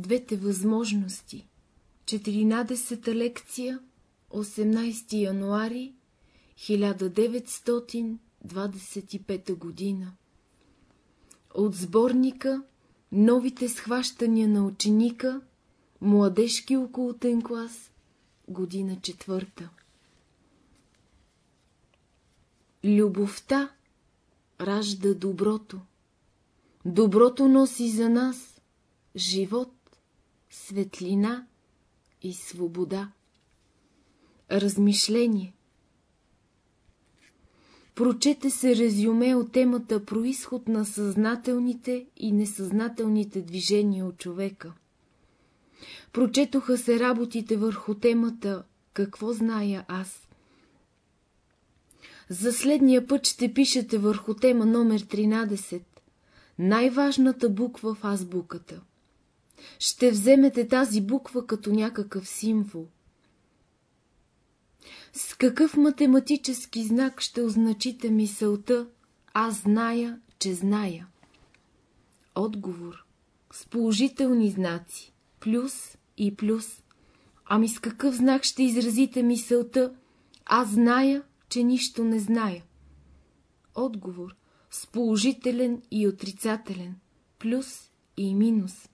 двете възможности. 14-та лекция, 18 януари 1925 година. От сборника Новите схващания на ученика, младежки околотен клас, година четвърта. Любовта ражда доброто. Доброто носи за нас живот, светлина и свобода. Размишление Прочете се резюме от темата Происход на съзнателните и несъзнателните движения от човека. Прочетоха се работите върху темата Какво зная аз? За следния път ще пишете върху тема номер 13 най-важната буква в азбуката. Ще вземете тази буква като някакъв символ. С какъв математически знак ще означите мисълта «Аз зная, че зная»? Отговор с положителни знаци, плюс и плюс. Ами с какъв знак ще изразите мисълта «Аз зная, че нищо не зная»? Отговор с положителен и отрицателен, плюс и минус.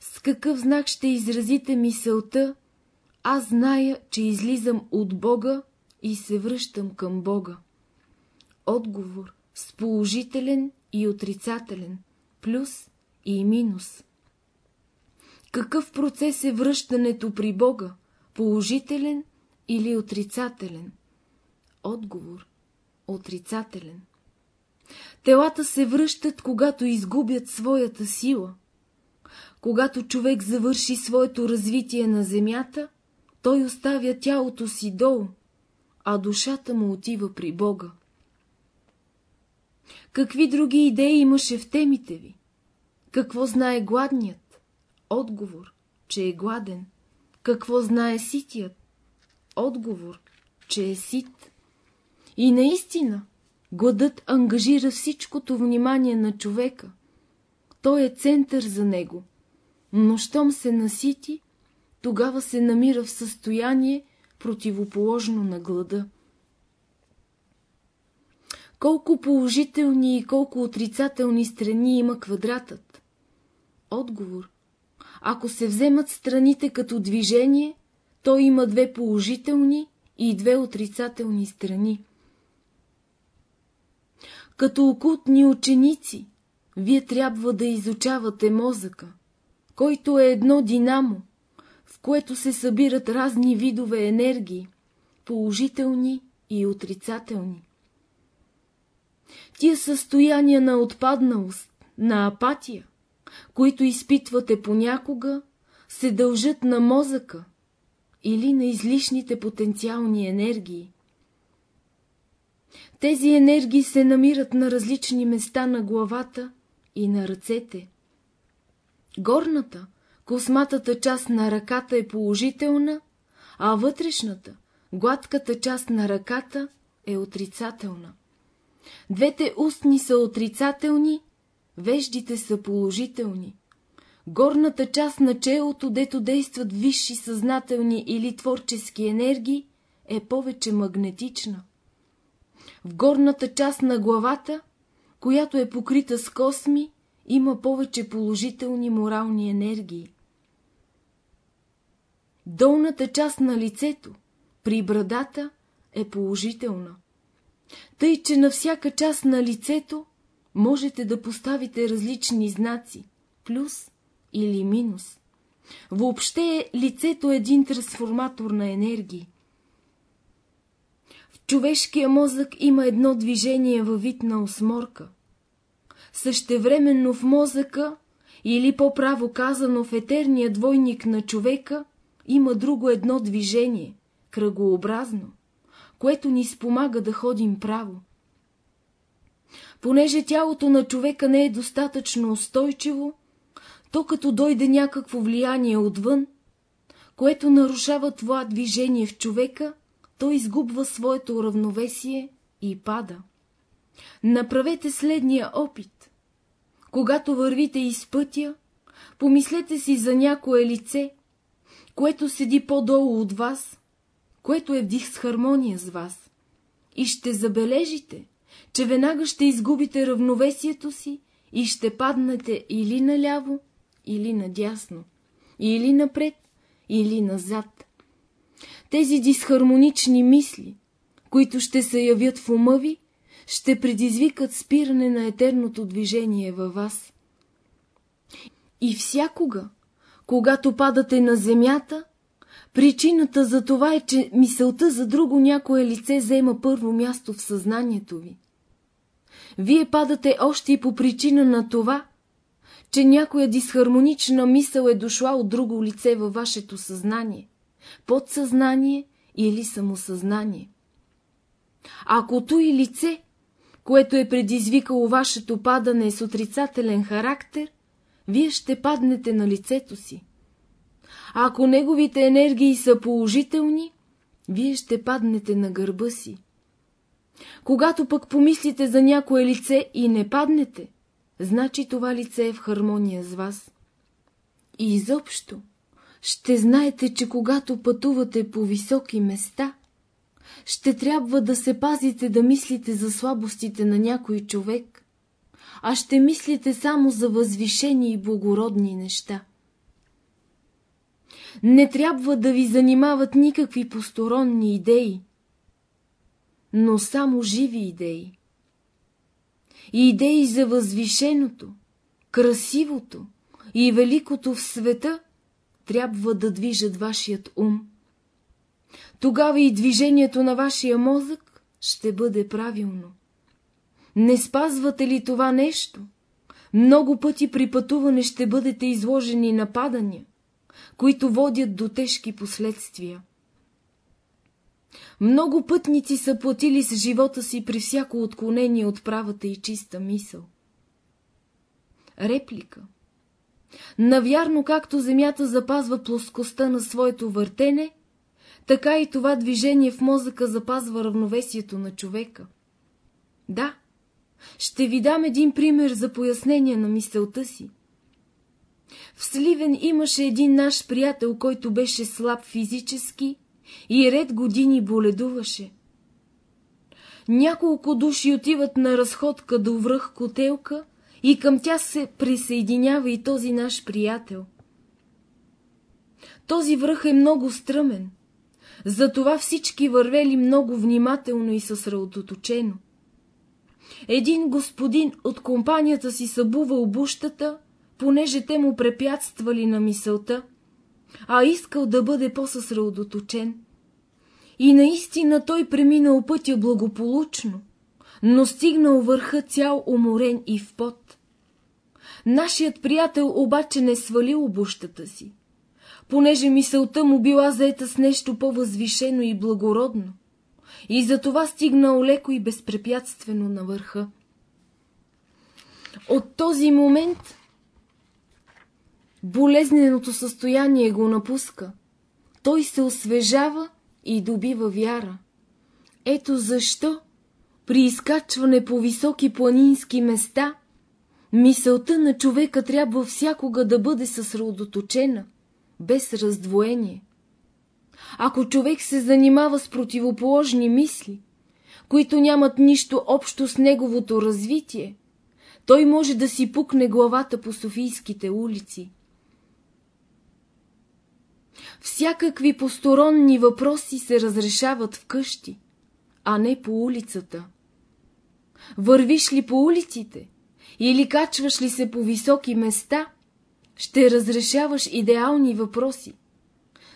С какъв знак ще изразите мисълта аз зная, че излизам от Бога и се връщам към Бога. Отговор с положителен и отрицателен, плюс и минус. Какъв процес е връщането при Бога, положителен или отрицателен? Отговор отрицателен. Телата се връщат, когато изгубят своята сила. Когато човек завърши своето развитие на земята, той оставя тялото си долу, а душата му отива при Бога. Какви други идеи имаше в темите ви? Какво знае гладният? Отговор, че е гладен. Какво знае ситият? Отговор, че е сит. И наистина, гладът ангажира всичкото внимание на човека. Той е център за него. Но щом се насити, тогава се намира в състояние противоположно на глада. Колко положителни и колко отрицателни страни има квадратът? Отговор. Ако се вземат страните като движение, то има две положителни и две отрицателни страни. Като окултни ученици, вие трябва да изучавате мозъка, който е едно динамо, в което се събират разни видове енергии, положителни и отрицателни. Тия състояния на отпадналост, на апатия, които изпитвате понякога, се дължат на мозъка или на излишните потенциални енергии. Тези енергии се намират на различни места на главата и на ръцете. Горната, косматата част на ръката е положителна, а вътрешната, гладката част на ръката е отрицателна. Двете устни са отрицателни, веждите са положителни. Горната част на челото, дето действат висши съзнателни или творчески енергии, е повече магнетична. В горната част на главата, която е покрита с косми, има повече положителни морални енергии. Долната част на лицето, при брадата, е положителна. Тъй, че на всяка част на лицето можете да поставите различни знаци, плюс или минус. Въобще лицето е един трансформатор на енергии. В човешкия мозък има едно движение във вид на осморка. Същевременно в мозъка, или по-право казано в етерния двойник на човека, има друго едно движение, кръгообразно, което ни спомага да ходим право. Понеже тялото на човека не е достатъчно устойчиво, то като дойде някакво влияние отвън, което нарушава това движение в човека, той изгубва своето равновесие и пада. Направете следния опит. Когато вървите из пътя, Помислете си за някое лице, което седи по-долу от вас, което е в дисхармония с вас. И ще забележите, че веднага ще изгубите равновесието си и ще паднете или наляво, или надясно, или напред, или назад. Тези дисхармонични мисли, които ще се явят в ума ви, ще предизвикат спиране на етерното движение във вас. И всякога, когато падате на земята, причината за това е, че мисълта за друго някое лице взема първо място в съзнанието ви. Вие падате още и по причина на това, че някоя дисхармонична мисъл е дошла от друго лице във вашето съзнание, подсъзнание или самосъзнание. Ако то и лице, което е предизвикало вашето падане с отрицателен характер, вие ще паднете на лицето си. А ако неговите енергии са положителни, вие ще паднете на гърба си. Когато пък помислите за някое лице и не паднете, значи това лице е в хармония с вас. И изобщо ще знаете, че когато пътувате по високи места, ще трябва да се пазите да мислите за слабостите на някой човек, а ще мислите само за възвишени и благородни неща. Не трябва да ви занимават никакви посторонни идеи, но само живи идеи. Идеи за възвишеното, красивото и великото в света трябва да движат вашият ум. Тогава и движението на вашия мозък ще бъде правилно. Не спазвате ли това нещо? Много пъти при пътуване ще бъдете изложени на падания, които водят до тежки последствия. Много пътници са платили с живота си при всяко отклонение от правата и чиста мисъл. Реплика Навярно, както Земята запазва плоскостта на своето въртене, така и това движение в мозъка запазва равновесието на човека. Да, ще ви дам един пример за пояснение на мисълта си. В Сливен имаше един наш приятел, който беше слаб физически и ред години боледуваше. Няколко души отиват на разходка до връх котелка и към тя се присъединява и този наш приятел. Този връх е много стръмен, затова всички вървели много внимателно и съсредоточено. Един господин от компанията си събува обущата, понеже те му препятствали на мисълта, а искал да бъде по-съсредоточен. И наистина той преминал пътя благополучно, но стигнал върха цял уморен и в пот. Нашият приятел обаче не свали обущата си, понеже мисълта му била заета с нещо по-възвишено и благородно, и затова стигнал леко и безпрепятствено на върха. От този момент болезненото състояние го напуска. Той се освежава и добива вяра. Ето защо при изкачване по високи планински места мисълта на човека трябва всякога да бъде съсредоточена, без раздвоение. Ако човек се занимава с противоположни мисли, които нямат нищо общо с неговото развитие, той може да си пукне главата по Софийските улици. Всякакви посторонни въпроси се разрешават вкъщи, а не по улицата. Вървиш ли по улиците или качваш ли се по високи места, ще разрешаваш идеални въпроси,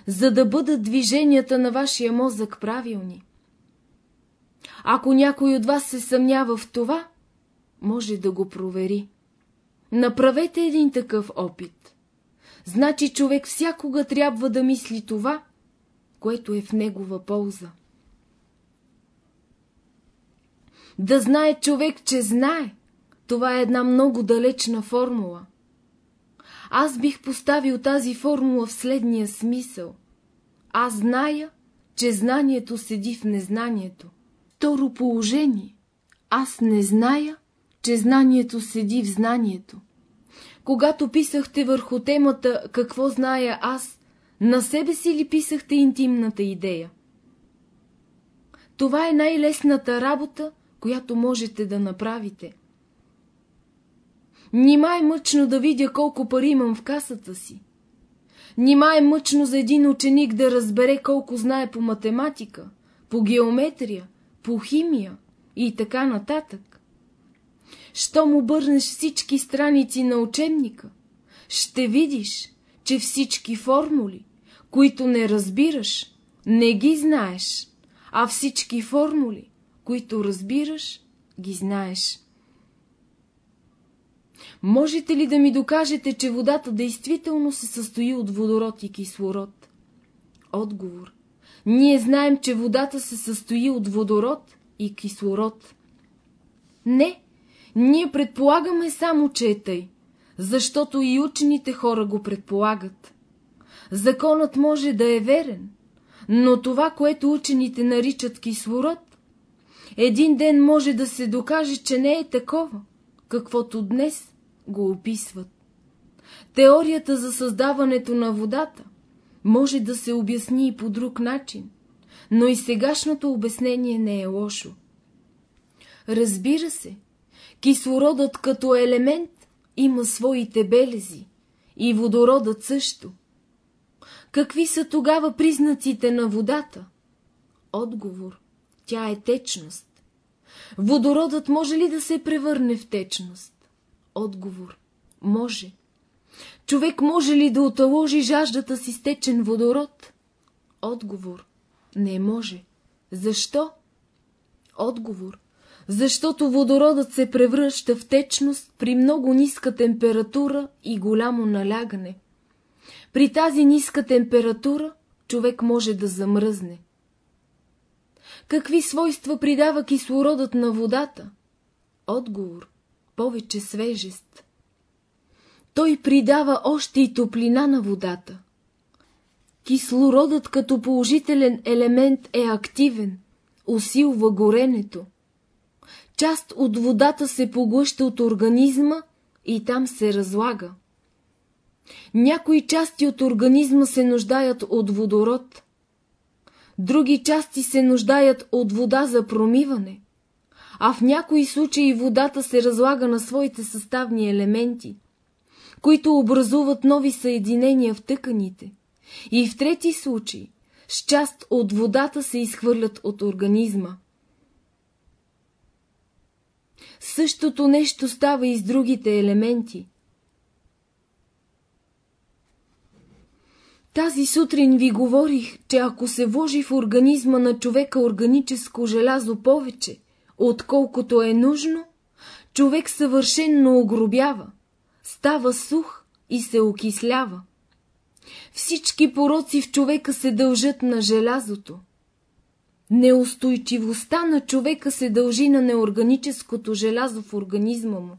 за да бъдат движенията на вашия мозък правилни. Ако някой от вас се съмнява в това, може да го провери. Направете един такъв опит. Значи човек всякога трябва да мисли това, което е в негова полза. Да знае човек, че знае, това е една много далечна формула. Аз бих поставил тази формула в следния смисъл. Аз зная, че знанието седи в незнанието. Второ положение. Аз не зная, че знанието седи в знанието. когато писахте върху темата «Какво зная аз», на себе си ли писахте интимната идея? Това е най-лесната работа, която можете да направите. Нима е мъчно да видя колко пари имам в касата си. Нима е мъчно за един ученик да разбере колко знае по математика, по геометрия, по химия и така нататък. Щом обърнеш всички страници на учебника, ще видиш, че всички формули, които не разбираш, не ги знаеш, а всички формули, които разбираш, ги знаеш. Можете ли да ми докажете, че водата действително се състои от водород и кислород? Отговор. Ние знаем, че водата се състои от водород и кислород. Не, ние предполагаме само, че е тъй, защото и учените хора го предполагат. Законът може да е верен, но това, което учените наричат кислород, един ден може да се докаже, че не е такова, каквото днес го описват. Теорията за създаването на водата може да се обясни и по друг начин, но и сегашното обяснение не е лошо. Разбира се, кислородът като елемент има своите белези и водородът също. Какви са тогава признаците на водата? Отговор. Тя е течност. Водородът може ли да се превърне в течност? Отговор. Може. Човек може ли да оталожи жаждата си с течен водород? Отговор. Не може. Защо? Отговор. Защото водородът се превръща в течност при много ниска температура и голямо налягане. При тази ниска температура човек може да замръзне. Какви свойства придава кислородът на водата? Отговор – повече свежест. Той придава още и топлина на водата. Кислородът като положителен елемент е активен, усилва горенето. Част от водата се поглъща от организма и там се разлага. Някои части от организма се нуждаят от водород, други части се нуждаят от вода за промиване, а в някои случаи водата се разлага на своите съставни елементи, които образуват нови съединения в тъканите, и в трети случаи с част от водата се изхвърлят от организма. Същото нещо става и с другите елементи – Тази сутрин ви говорих, че ако се вложи в организма на човека органическо желязо повече, отколкото е нужно, човек съвършенно огробява, става сух и се окислява. Всички пороци в човека се дължат на желязото. Неустойчивостта на човека се дължи на неорганическото желязо в организма му.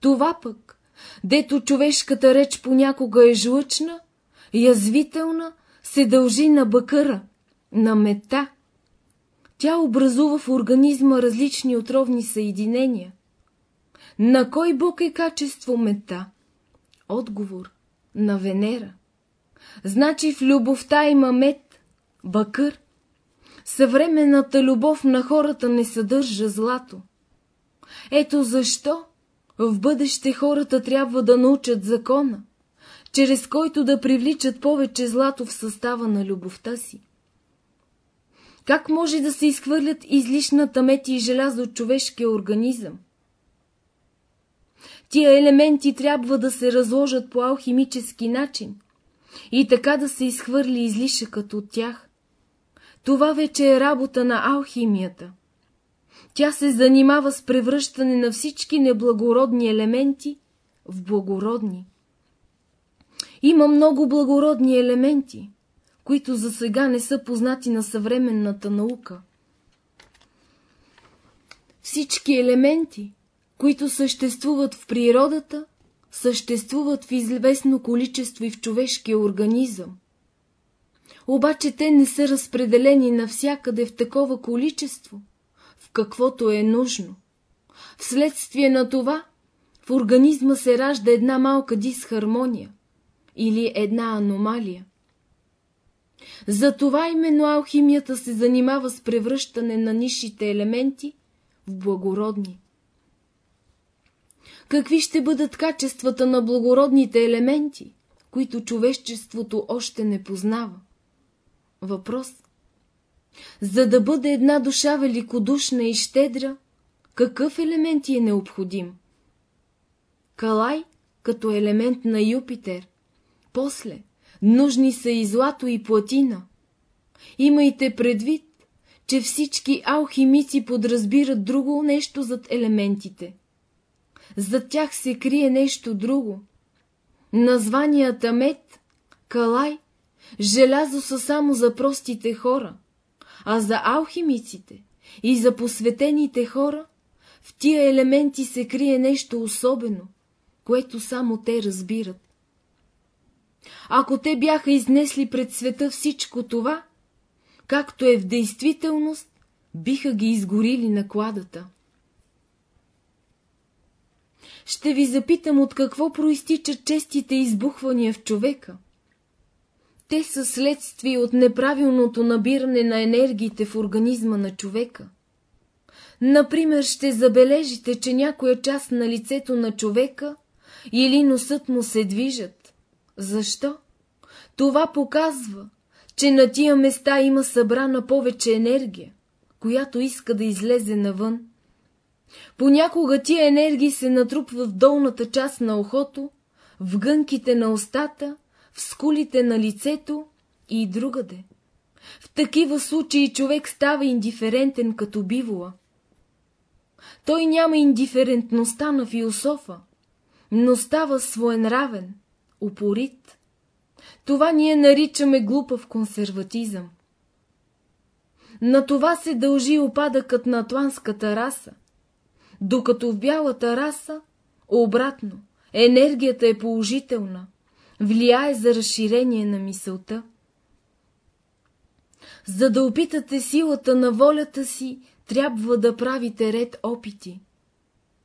Това пък, дето човешката реч понякога е жлъчна, язвителна, се дължи на бъкъра, на мета. Тя образува в организма различни отровни съединения. На кой бог е качество мета? Отговор – на Венера. Значи в любовта има мед, бъкър. Съвременната любов на хората не съдържа злато. Ето защо в бъдеще хората трябва да научат закона – чрез който да привличат повече злато в състава на любовта си. Как може да се изхвърлят излишната мети и желязо от човешкия организъм? Тия елементи трябва да се разложат по алхимически начин и така да се изхвърли излишъкът от тях. Това вече е работа на алхимията. Тя се занимава с превръщане на всички неблагородни елементи в благородни. Има много благородни елементи, които за сега не са познати на съвременната наука. Всички елементи, които съществуват в природата, съществуват в известно количество и в човешкия организъм. Обаче те не са разпределени навсякъде в такова количество, в каквото е нужно. Вследствие на това, в организма се ражда една малка дисхармония или една аномалия. Затова именно алхимията се занимава с превръщане на нишите елементи в благородни. Какви ще бъдат качествата на благородните елементи, които човеществото още не познава? Въпрос. За да бъде една душа великодушна и щедра, какъв елемент е необходим? Калай като елемент на Юпитер. После нужни са и злато и платина. Имайте предвид, че всички алхимици подразбират друго нещо зад елементите. Зад тях се крие нещо друго. Названията мед, калай, желязо са само за простите хора, а за алхимиците и за посветените хора в тия елементи се крие нещо особено, което само те разбират. Ако те бяха изнесли пред света всичко това, както е в действителност, биха ги изгорили на кладата. Ще ви запитам от какво проистичат честите избухвания в човека. Те са следствие от неправилното набиране на енергиите в организма на човека. Например, ще забележите, че някоя част на лицето на човека или носът му се движат. Защо? Това показва, че на тия места има събрана повече енергия, която иска да излезе навън. Понякога тия енергии се натрупват в долната част на ухото, в гънките на устата, в скулите на лицето и другаде. В такива случаи човек става индиферентен като бивола. Той няма индиферентността на философа, но става своенравен, упорит. Това ние наричаме глупав консерватизъм. На това се дължи опадъкът на атланската раса, докато в бялата раса, обратно, енергията е положителна, влияе за разширение на мисълта. За да опитате силата на волята си, трябва да правите ред опити.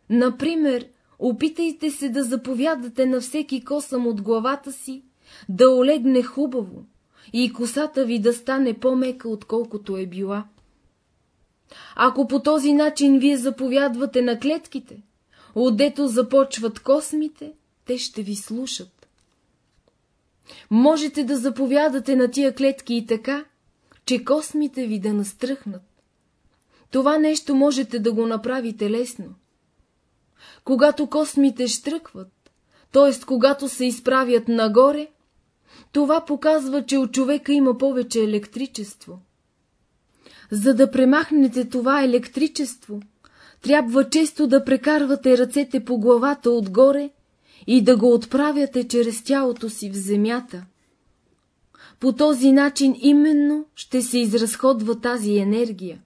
Например, опитайте се да заповядате на всеки косъм от главата си, да олегне хубаво и косата ви да стане по-мека, отколкото е била. Ако по този начин вие заповядвате на клетките, отдето започват космите, те ще ви слушат. Можете да заповядате на тия клетки и така, че космите ви да настръхнат. Това нещо можете да го направите лесно. Когато космите штръкват, т.е. когато се изправят нагоре, това показва, че от човека има повече електричество. За да премахнете това електричество, трябва често да прекарвате ръцете по главата отгоре и да го отправяте чрез тялото си в земята. По този начин именно ще се изразходва тази енергия.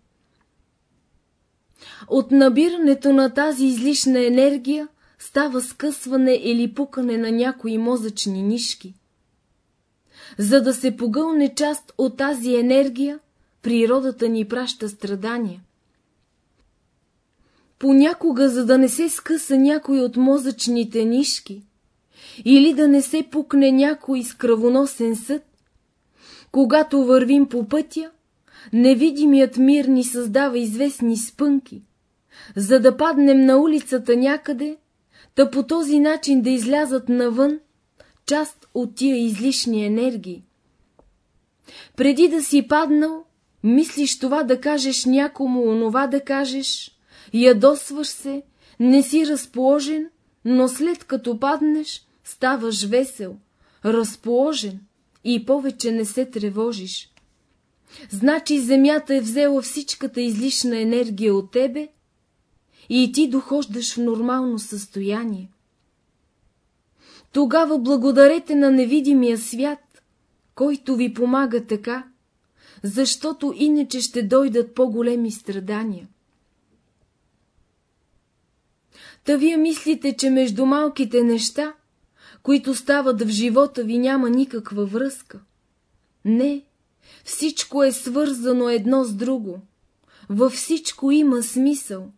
От набирането на тази излишна енергия става скъсване или пукане на някои мозъчни нишки. За да се погълне част от тази енергия, природата ни праща страдания. Понякога, за да не се скъса някой от мозъчните нишки, или да не се пукне някой с кръвоносен съд, когато вървим по пътя, невидимият мир ни създава известни спънки, за да паднем на улицата някъде, та по този начин да излязат навън част от тия излишни енергии. Преди да си паднал, мислиш това да кажеш някому, онова да кажеш, ядосваш се, не си разположен, но след като паднеш, ставаш весел, разположен и повече не се тревожиш. Значи земята е взела всичката излишна енергия от тебе и ти дохождаш в нормално състояние. Тогава благодарете на невидимия свят, който ви помага така, защото иначе ще дойдат по-големи страдания. Та вие мислите, че между малките неща, които стават в живота ви, няма никаква връзка. Не, всичко е свързано едно с друго. Във всичко има смисъл.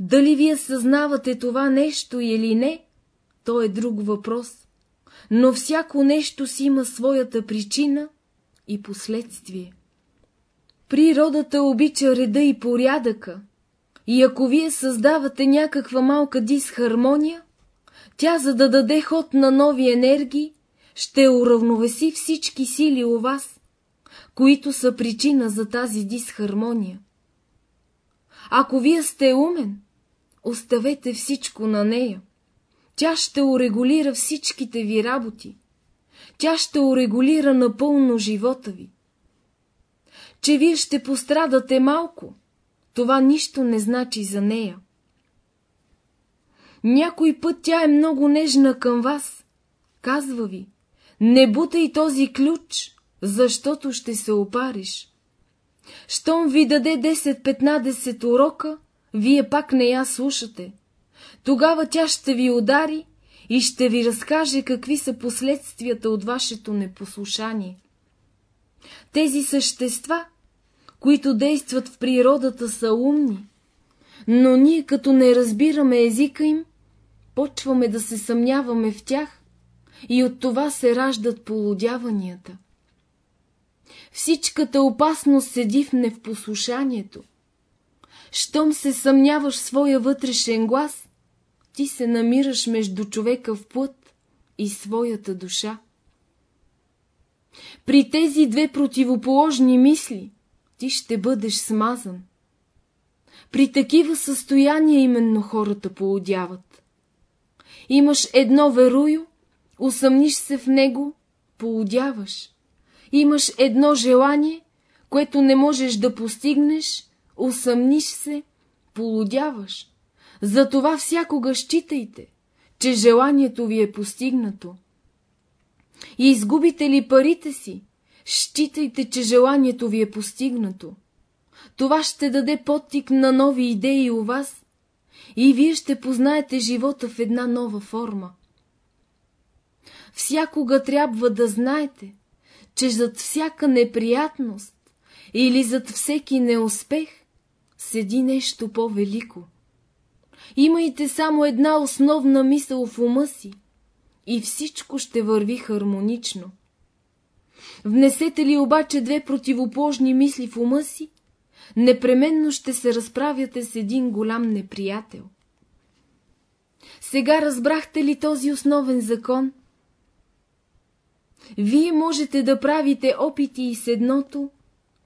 Дали вие съзнавате това нещо или не, то е друг въпрос. Но всяко нещо си има своята причина и последствие. Природата обича реда и порядъка, и ако вие създавате някаква малка дисхармония, тя, за да даде ход на нови енергии, ще уравновеси всички сили у вас, които са причина за тази дисхармония. Ако вие сте умен, оставете всичко на нея. Тя ще урегулира всичките ви работи. Тя ще урегулира напълно живота ви. Че вие ще пострадате малко, това нищо не значи за нея. Някой път тя е много нежна към вас. Казва ви, не бутай този ключ, защото ще се опариш. Щом ви даде 10-15 урока, вие пак не я слушате. Тогава тя ще ви удари и ще ви разкаже какви са последствията от вашето непослушание. Тези същества, които действат в природата, са умни, но ние като не разбираме езика им, почваме да се съмняваме в тях и от това се раждат полудяванията. Всичката опасност седи в невпослушанието. Щом се съмняваш своя вътрешен глас, ти се намираш между човека в плът и своята душа. При тези две противоположни мисли ти ще бъдеш смазан. При такива състояния именно хората поудяват. Имаш едно верую, усъмниш се в него, поудяваш. Имаш едно желание, което не можеш да постигнеш, усъмниш се, полудяваш. Затова всякога считайте, че желанието ви е постигнато. И изгубите ли парите си, считайте, че желанието ви е постигнато. Това ще даде подтик на нови идеи у вас и вие ще познаете живота в една нова форма. Всякога трябва да знаете, че зад всяка неприятност или зад всеки неуспех седи нещо по-велико. Имайте само една основна мисъл в ума си и всичко ще върви хармонично. Внесете ли обаче две противоположни мисли в ума си, непременно ще се разправяте с един голям неприятел. Сега разбрахте ли този основен закон? Вие можете да правите опити и с едното,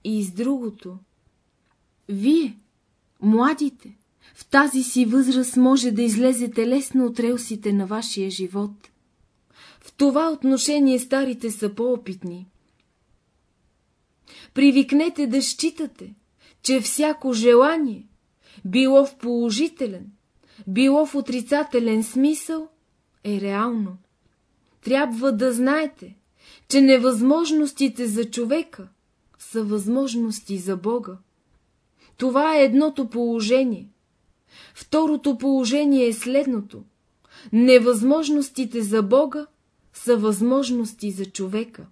и с другото. Вие, младите, в тази си възраст може да излезете лесно от релсите на вашия живот. В това отношение старите са по-опитни. Привикнете да считате, че всяко желание, било в положителен, било в отрицателен смисъл, е реално. Трябва да знаете, че невъзможностите за човека са възможности за Бога. Това е едното положение. Второто положение е следното. Невъзможностите за Бога са възможности за човека.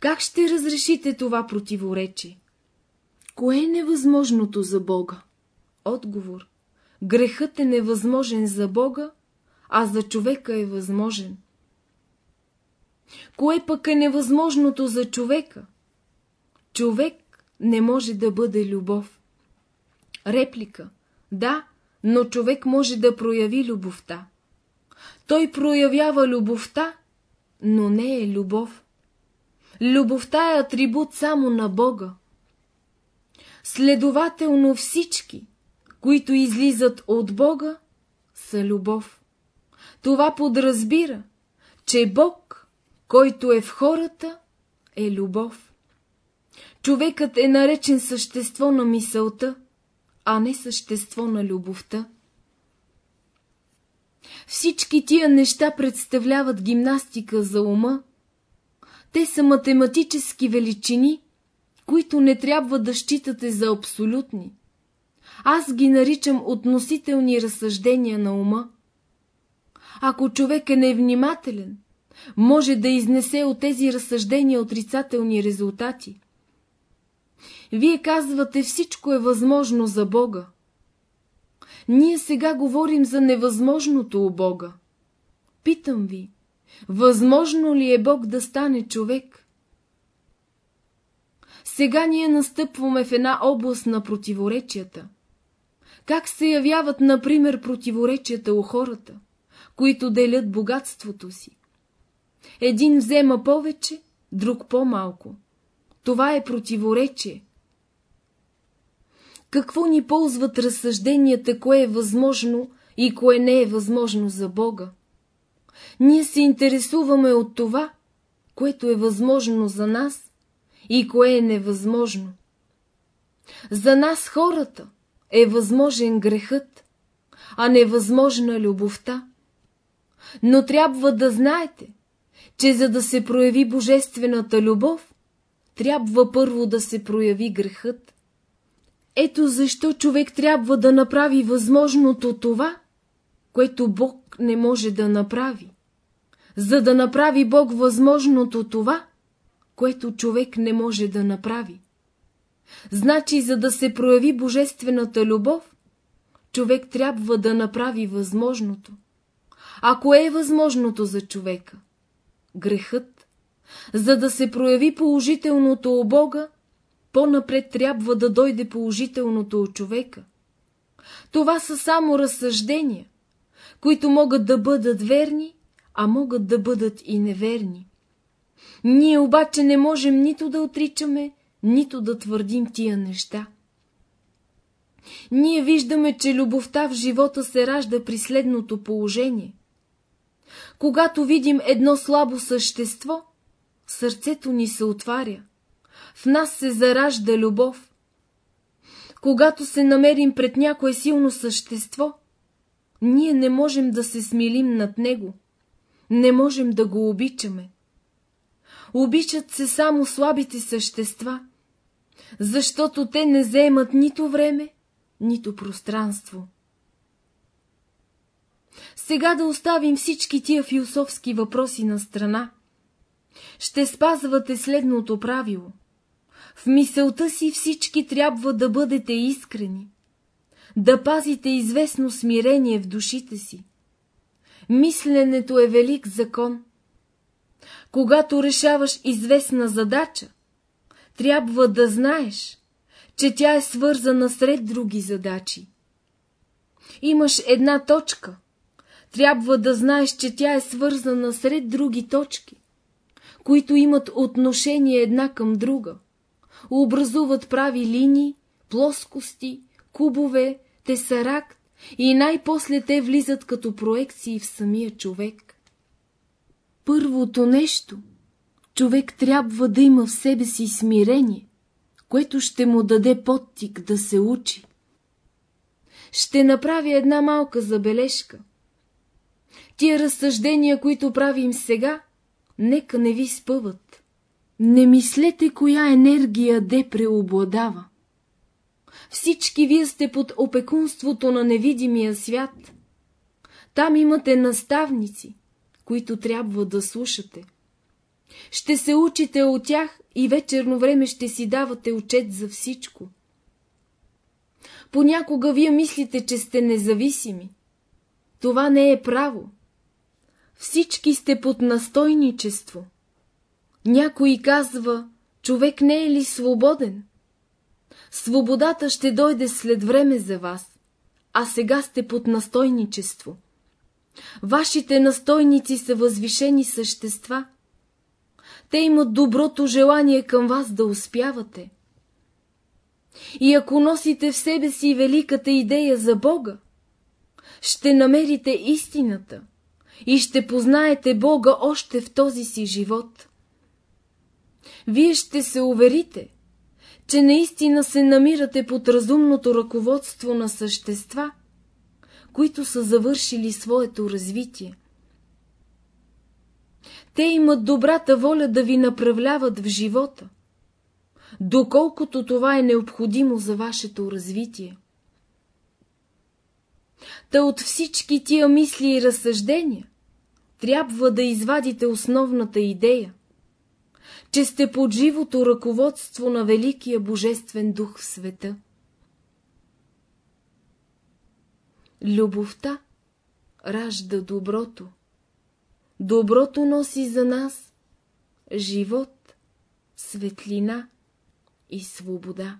Как ще разрешите това противоречие? Кое е невъзможното за Бога? Отговор. Грехът е невъзможен за Бога, а за човека е възможен. Кое пък е невъзможното за човека? Човек не може да бъде любов. Реплика. Да, но човек може да прояви любовта. Той проявява любовта, но не е любов. Любовта е атрибут само на Бога. Следователно всички, които излизат от Бога, са любов. Това подразбира, че Бог, който е в хората, е любов. Човекът е наречен същество на мисълта, а не същество на любовта. Всички тия неща представляват гимнастика за ума. Те са математически величини, които не трябва да считате за абсолютни. Аз ги наричам относителни разсъждения на ума. Ако човек е невнимателен, може да изнесе от тези разсъждения отрицателни резултати. Вие казвате, всичко е възможно за Бога. Ние сега говорим за невъзможното у Бога. Питам ви, възможно ли е Бог да стане човек? Сега ние настъпваме в една област на противоречията. Как се явяват, например, противоречията у хората, които делят богатството си? Един взема повече, друг по-малко. Това е противоречие. Какво ни ползват разсъжденията, кое е възможно и кое не е възможно за Бога? Ние се интересуваме от това, което е възможно за нас и кое е невъзможно. За нас хората е възможен грехът, а невъзможна любовта. Но трябва да знаете, че за да се прояви божествената любов, трябва първо да се прояви грехът. Ето защо човек трябва да направи възможното това, което Бог не може да направи. За да направи Бог възможното това, което човек не може да направи. Значи, за да се прояви божествената любов, човек трябва да направи възможното. А кое е възможното за човека? Грехът. За да се прояви положителното у Бога, по-напред трябва да дойде положителното от човека. Това са само разсъждения, които могат да бъдат верни, а могат да бъдат и неверни. Ние обаче не можем нито да отричаме, нито да твърдим тия неща. Ние виждаме, че любовта в живота се ражда при следното положение. Когато видим едно слабо същество, сърцето ни се отваря в нас се заражда любов. Когато се намерим пред някое силно същество, ние не можем да се смилим над него, не можем да го обичаме. Обичат се само слабите същества, защото те не заемат нито време, нито пространство. Сега да оставим всички тия философски въпроси на страна. Ще спазвате следното правило – в мисълта си всички трябва да бъдете искрени, да пазите известно смирение в душите си. Мисленето е велик закон. Когато решаваш известна задача, трябва да знаеш, че тя е свързана сред други задачи. Имаш една точка, трябва да знаеш, че тя е свързана сред други точки, които имат отношение една към друга образуват прави линии, плоскости, кубове, тесаракт и най-после те влизат като проекции в самия човек. Първото нещо, човек трябва да има в себе си смирение, което ще му даде подтик да се учи. Ще направя една малка забележка. Тия разсъждения, които правим сега, нека не ви спъват. Не мислете коя енергия де преобладава. Всички вие сте под опекунството на невидимия свят. Там имате наставници, които трябва да слушате. Ще се учите от тях и вечерно време ще си давате отчет за всичко. Понякога вие мислите, че сте независими. Това не е право. Всички сте под настойничество. Някой казва, човек не е ли свободен? Свободата ще дойде след време за вас, а сега сте под настойничество. Вашите настойници са възвишени същества. Те имат доброто желание към вас да успявате. И ако носите в себе си великата идея за Бога, ще намерите истината и ще познаете Бога още в този си живот вие ще се уверите, че наистина се намирате под разумното ръководство на същества, които са завършили своето развитие. Те имат добрата воля да ви направляват в живота, доколкото това е необходимо за вашето развитие. Та от всички тия мисли и разсъждения трябва да извадите основната идея – че сте под живото ръководство на Великия Божествен Дух в света. Любовта ражда доброто. Доброто носи за нас живот, светлина и свобода.